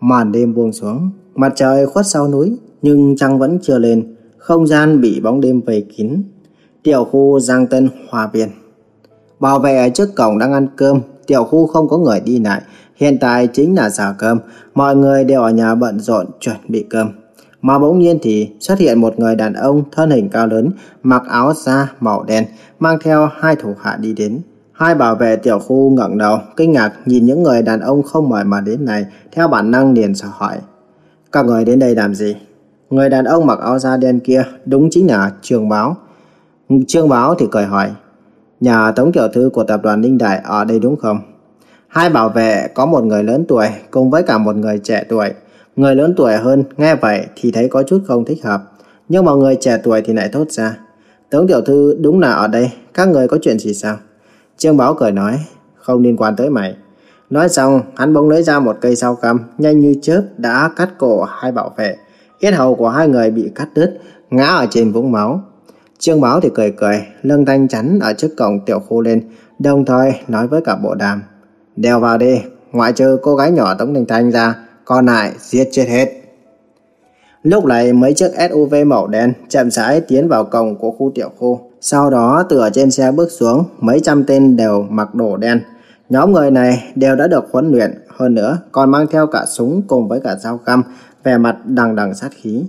Màn đêm buông xuống, mặt trời khuất sau núi, nhưng trăng vẫn chưa lên, không gian bị bóng đêm vây kín. Tiểu khu Giang Tân Hòa Biên. Bảo vệ ở trước cổng đang ăn cơm, tiểu khu không có người đi lại. Hiện tại chính là giờ cơm, mọi người đều ở nhà bận rộn chuẩn bị cơm. Mà bỗng nhiên thì xuất hiện một người đàn ông thân hình cao lớn, mặc áo da màu đen, mang theo hai thủ hạ đi đến. Hai bảo vệ tiểu khu ngẩng đầu, kinh ngạc nhìn những người đàn ông không mời mà đến này, theo bản năng liền sợ hỏi. Các người đến đây làm gì? Người đàn ông mặc áo da đen kia đúng chính là Trương Báo. Trương Báo thì cười hỏi, nhà tống tiểu thư của tập đoàn Ninh Đại ở đây đúng không? Hai bảo vệ có một người lớn tuổi cùng với cả một người trẻ tuổi. Người lớn tuổi hơn nghe vậy thì thấy có chút không thích hợp. Nhưng mà người trẻ tuổi thì lại thốt ra. Tống tiểu thư đúng là ở đây, các người có chuyện gì sao? Trương Bảo cười nói, không liên quan tới mày. Nói xong, hắn bỗng lấy ra một cây sao cam, nhanh như chớp đã cắt cổ hai bảo vệ. Yết hầu của hai người bị cắt đứt, ngã ở trên vũng máu. Trương Báo thì cười cười, lưng thanh chắn ở trước cổng tiểu khu lên, đồng thời nói với cả bộ đàm. Đeo vào đi, ngoại trừ cô gái nhỏ Tống Thanh Thanh ra, còn lại giết chết hết. Lúc này mấy chiếc SUV màu đen chậm rãi tiến vào cổng của khu tiểu khu. Sau đó từ ở trên xe bước xuống, mấy trăm tên đều mặc đồ đen. Nhóm người này đều đã được huấn luyện, hơn nữa còn mang theo cả súng cùng với cả dao găm, vẻ mặt đằng đằng sát khí.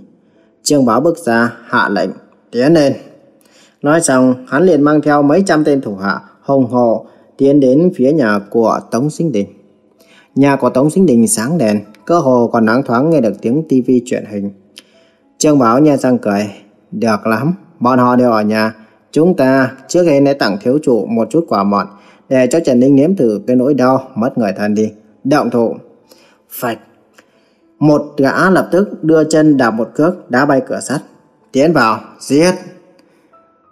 Trương Báo bước ra, hạ lệnh, tiến lên. Nói xong, hắn liền mang theo mấy trăm tên thủ hạ, hùng hồ, tiến đến phía nhà của Tống Sinh Đình. Nhà của Tống Sinh Đình sáng đèn, cơ hồ còn đáng thoáng nghe được tiếng tivi truyền hình. Trương Bảo nha răng cười, được lắm, bọn họ đều ở nhà. Chúng ta trước hết hãy tặng thiếu chủ một chút quà mọn để cho Trần Ninh nếm thử cái nỗi đau mất người thân đi. Động thủ. Phạch. Một gã lập tức đưa chân đạp một cước đá bay cửa sắt. Tiến vào, giết.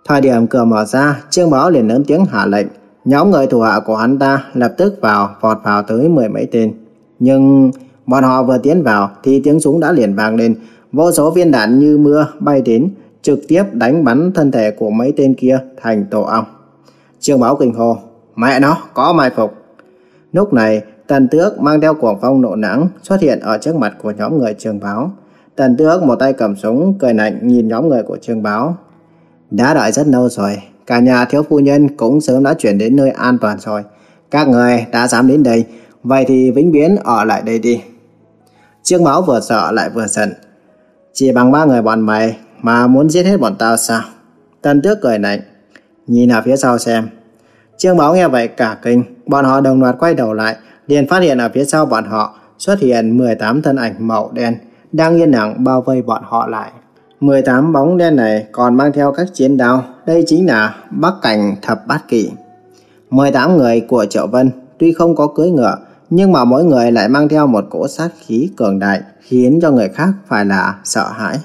Thời điểm cửa mở ra, Trương Báo liền lớn tiếng hạ lệnh. Nhóm người thủ hạ của hắn ta lập tức vào, vọt vào tới mười mấy tên. Nhưng bọn họ vừa tiến vào thì tiếng súng đã liền vang lên. Vô số viên đạn như mưa bay đến, trực tiếp đánh bắn thân thể của mấy tên kia thành tổ ong. Trương Báo kinh hô, mẹ nó, có mai phục. Lúc này, Tần Tước mang theo cuồng phong nộ nắng xuất hiện ở trước mặt của nhóm người Trương Báo. Tần Tước một tay cầm súng, cười lạnh nhìn nhóm người của Trương Báo. Đã đợi rất lâu rồi, cả nhà thiếu phu nhân cũng sớm đã chuyển đến nơi an toàn rồi. Các người đã dám đến đây, vậy thì vĩnh viễn ở lại đây đi. Trương Báo vừa sợ lại vừa giận. Chỉ bằng ba người bọn mày mà muốn giết hết bọn tao sao? Tần Tước cười lạnh, nhìn ở phía sau xem. Trương Báo nghe vậy cả kinh, bọn họ đồng loạt quay đầu lại, liền phát hiện ở phía sau bọn họ xuất hiện 18 thân ảnh màu đen đang yên lặng bao vây bọn họ lại. 18 bóng đen này còn mang theo các chiến đao, đây chính là Bắc Cảnh Thập Bát Kỵ. 18 người của Triệu Vân tuy không có cưỡi ngựa, nhưng mà mỗi người lại mang theo một cỗ sát khí cường đại, khiến cho người khác phải là sợ hãi.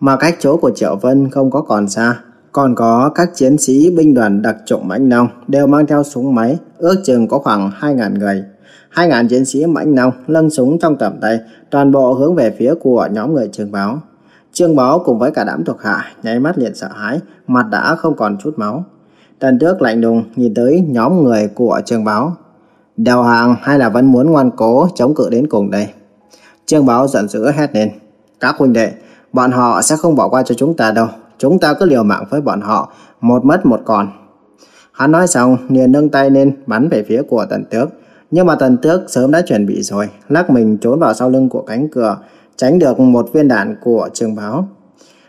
Mà cách chỗ của Triệu Vân không có còn xa, còn có các chiến sĩ binh đoàn đặc chủng Mãnh Long đều mang theo súng máy, ước chừng có khoảng 2.000 người. 2.000 chiến sĩ Mãnh Long lân súng trong tầm tay, toàn bộ hướng về phía của nhóm người trường Báo. Trương Báo cùng với cả đám thuộc hạ nháy mắt liền sợ hãi, mặt đã không còn chút máu. Tần Tước lạnh lùng nhìn tới nhóm người của Trương Báo. Đầu hàng hay là vẫn muốn ngoan cố chống cự đến cùng đây? Trương Báo giận dữ hét lên. Các huynh đệ, bọn họ sẽ không bỏ qua cho chúng ta đâu. Chúng ta cứ liều mạng với bọn họ, một mất một còn. Hắn nói xong, liền nâng tay lên bắn về phía của Tần Tước. Nhưng mà Tần Tước sớm đã chuẩn bị rồi, lắc mình trốn vào sau lưng của cánh cửa, tránh được một viên đạn của Trương Báo.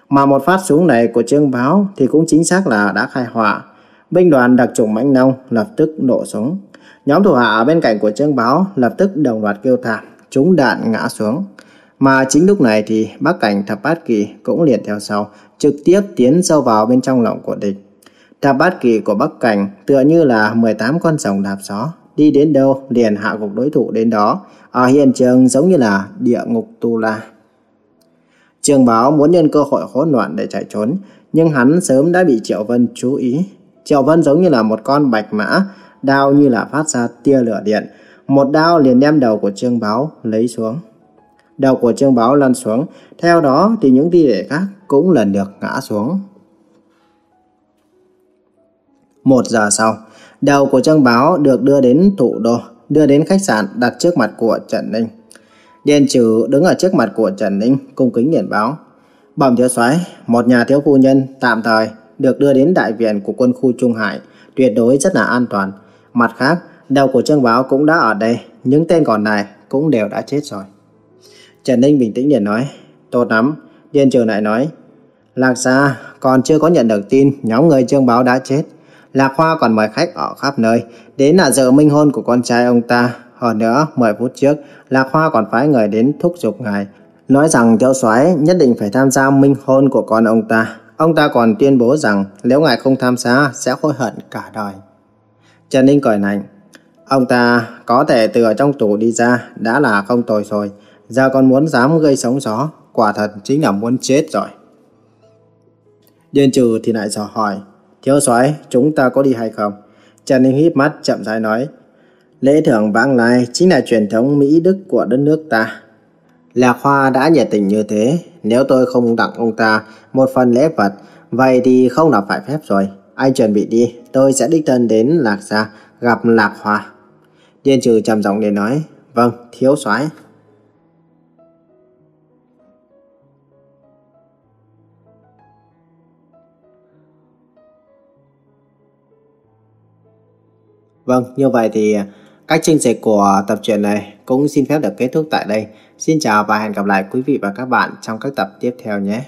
Mà một phát súng này của Trương Báo thì cũng chính xác là đã khai hỏa. Binh đoàn đặc chủng mãnh nông lập tức nổ súng. Nhóm thủ hạ ở bên cạnh của Trương Báo lập tức đồng loạt kêu thảm, trúng đạn ngã xuống. Mà chính lúc này thì Bắc Cảnh Thập Bát Kỳ cũng liền theo sau, trực tiếp tiến sâu vào bên trong lòng của địch. Thập Bát Kỳ của Bắc Cảnh tựa như là 18 con rồng đạp gió, đi đến đâu liền hạ gục đối thủ đến đó, ở hiện trường giống như là địa ngục tu la. Trường báo muốn nhân cơ hội hỗn loạn để chạy trốn, nhưng hắn sớm đã bị Triệu Vân chú ý. Triệu Vân giống như là một con bạch mã, đao như là phát ra tia lửa điện, một đao liền đem đầu của Trương Báo lấy xuống. Đầu của Trương Báo lăn xuống, theo đó thì những thi thể khác cũng lần lượt ngã xuống. Một giờ sau, đầu của Trương Báo được đưa đến thủ đô, đưa đến khách sạn đặt trước mặt của Trần Ninh. Điền Trừ đứng ở trước mặt của Trần Ninh, cung kính điện báo. Bẩm thiếu soái, một nhà thiếu phu nhân tạm thời được đưa đến đại viện của quân khu Trung Hải, tuyệt đối rất là an toàn. Mặt khác, đầu của Trương Báo cũng đã ở đây, những tên còn lại cũng đều đã chết rồi. Trần Ninh bình tĩnh điện nói, tốt lắm. Điền Trường lại nói, Lạc Gia còn chưa có nhận được tin nhóm người Trương Báo đã chết. Lạc Hoa còn mời khách ở khắp nơi, đến là giờ minh hôn của con trai ông ta. Hơn nữa, 10 phút trước, Lạc Hoa còn phái người đến thúc giục ngài, nói rằng Châu Soái nhất định phải tham gia minh hôn của con ông ta. Ông ta còn tuyên bố rằng nếu ngài không tham gia sẽ hối hận cả đời. Trần Ninh cười lạnh, ông ta có thể từ ở trong tù đi ra đã là không tồi rồi, giờ còn muốn dám gây sóng gió, quả thật chính là muốn chết rồi. Điên trừ thì lại dò hỏi, thiếu soái chúng ta có đi hay không? Trần Ninh híp mắt chậm rãi nói, lễ thưởng vãng lai chính là truyền thống Mỹ Đức của đất nước ta. Lạc Hoa đã nhiệt tình như thế, nếu tôi không tặng ông ta một phần lễ vật, vậy thì không là phải phép rồi. Anh chuẩn bị đi, tôi sẽ đích thân đến Lạc Gia gặp Lạc Hoa. Điên trừ trầm giọng để nói, vâng, thiếu soái. Vâng, như vậy thì cách chương trình của tập truyện này cũng xin phép được kết thúc tại đây. Xin chào và hẹn gặp lại quý vị và các bạn trong các tập tiếp theo nhé.